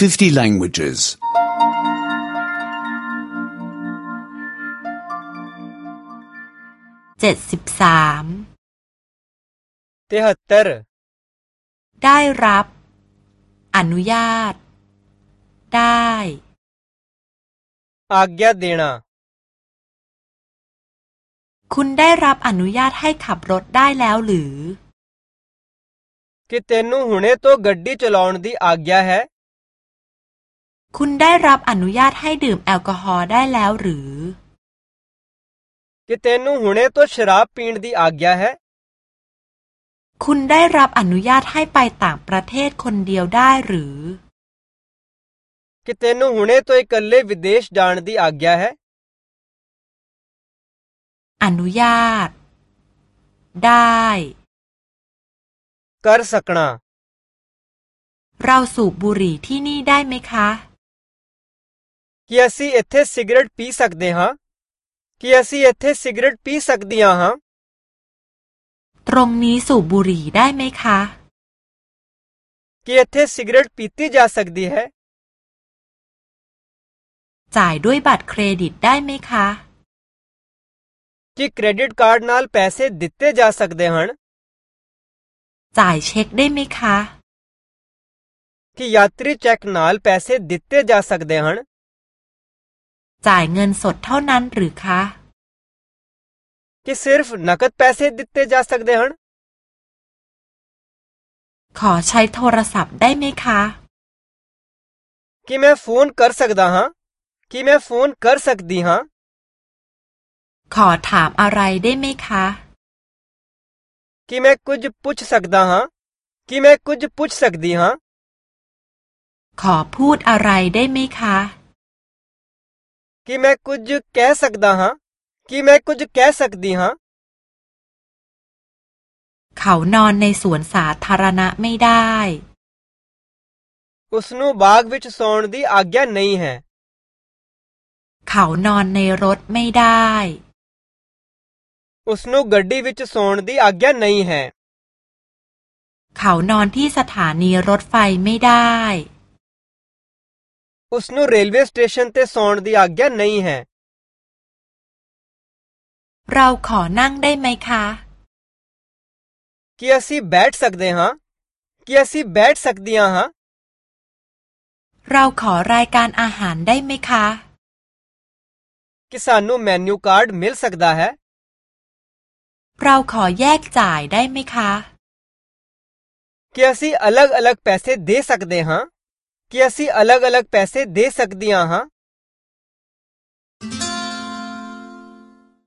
50 languages. เจ็ดสิบสาม तिहत्तर ได้รับ อนุญาต ได้ आज्ञा देना คุณได้รับอนุญาตให้ขับรถได้แล้วหรือ कि तेनू हुणे तो गड्डी चलाउण दी आज्ञा है คุณได้รับอนุญาตให้ดื่มแอลกอฮอล์ได้แล้วหรือ ਕਿ ਤੈਨੂੰ ਹੁਣੇ ਤੋਂ ਸ਼ਰਾਬ ਪੀਣ ਦੀ ਆਗਿਆ ਹੈ คุณได้รับอนุญาตให้ไปต่างประเทศคนเดียวได้หรือ ਕਿ ਤੈਨੂੰ ਹੁਣੇ ਤੋਂ ਇਕੱਲੇ ਵਿਦੇਸ਼ ਜਾਣ ਦੀ ਆਗਿਆ ਹੈ อนุญาต ได้กรสักนาเราสูบบุหรี่ที่นี่ได้ไหมคะ कि ਅਸੀਂ ਇੱਥੇ ਸਿਗਰਟ ਪੀ ਸਕਦੇ ਹਾਂ ਕਿ ਅਸੀਂ ਇੱਥੇ ਸਿਗਰਟ ਪੀ ਸਕਦੀਆਂ ਹਾਂ ตรงนี้สูบบุหรี่ได้ไหมคะ ਕਿ ਇੱਥੇ ਸਿਗਰਟ ਪੀਤੀ ਜਾ ਸਕਦੀ ਹੈ จ่ายด้วยบัตรเครดิตได้ไหมคะ ਕਿ ਕ੍ਰੈਡਿਟ ਕਾਰਡ ਨਾਲ ਪੈਸੇ ਦਿੱਤੇ ਜਾ ਸਕਦੇ ਹਨ จ่ายเช็คได้ไหมคะ ਕਿ ਯਾਤਰੀ ਚੈੱਕ ਨਾਲ ਪੈਸੇ ਦਿੱਤੇ ਜਾ ਸਕਦੇ ਹਨ จ่ายเงินสดเท่านั้นหรือคะ कि सिर्फ नकद पैसे दिते जा सकते हैं ขอใช้โทรศัพท์ได้ไหมคะ कि मैं फोन कर सकता हां कि मैं फोन कर สักดีฮะขอถามอะไรได้ไหมคะ कि मैं कुछ पूछ सकता हां कि मैं คุจพูชสักดีฮะขอพูดอะไรได้ไหมคะ ਕਿ ਮੈਂ ਕੁਝ ਕਹਿ ਸਕਦਾ ਹਾਂ ਕਿ ਮੈਂ ਕੁਝ ਕਹਿ ਸਕਦੀ ਹਾਂ เขานอนในสวนสาธารณะไม่ได้ ਉਸ ਨੂੰ ਬਾਗ ਵਿੱਚ ਸੌਣ ਦੀ ਆਗਿਆ ਨਹੀਂ ਹੈ เขานอนในรถไม่ได้ ਉਸ ਨੂੰ ਗੱਡੀ ਵਿੱਚ ਸੌਣ ਦੀ ਆਗਿਆ ਨਹੀਂ ਹੈ เขานอนที่สถานีรถไฟไม่ได้ ਉਸ ਨੂੰ ਰੇਲਵੇ ਸਟੇਸ਼ਨ ਤੇ ਸੌਣ ਦੀ ਆਗਿਆ ਨਹੀਂ ਹੈ เราขอนั่งได้ไหมคะ ਕਿ ਅਸੀਂ ਬੈਠ ਸਕਦੇ ਹਾਂ ਕਿ ਅਸੀਂ ਬੈਠ ਸਕਦੀਆਂ ਹਾਂ เราขอรายการอาหารได้ไหมคะ ਕਿ ਸਾਨੂੰ ਮੈਨੂ ਕਾਰਡ ਮਿਲ ਸਕਦਾ ਹੈ เราขอแยกจ่ายได้ไหมคะ ਕਿ ਅਸੀਂ ਅਲੱਗ-ਅਲੱਗ ਪੈਸੇ ਦੇ ਸਕਦੇ ਹਾਂ ਕਿ ਅਸੀਂ ਅਲੱਗ-ਅਲੱਗ ਪੈਸੇ ਦੇ ਸਕਦੀਆਂ ਹਾਂ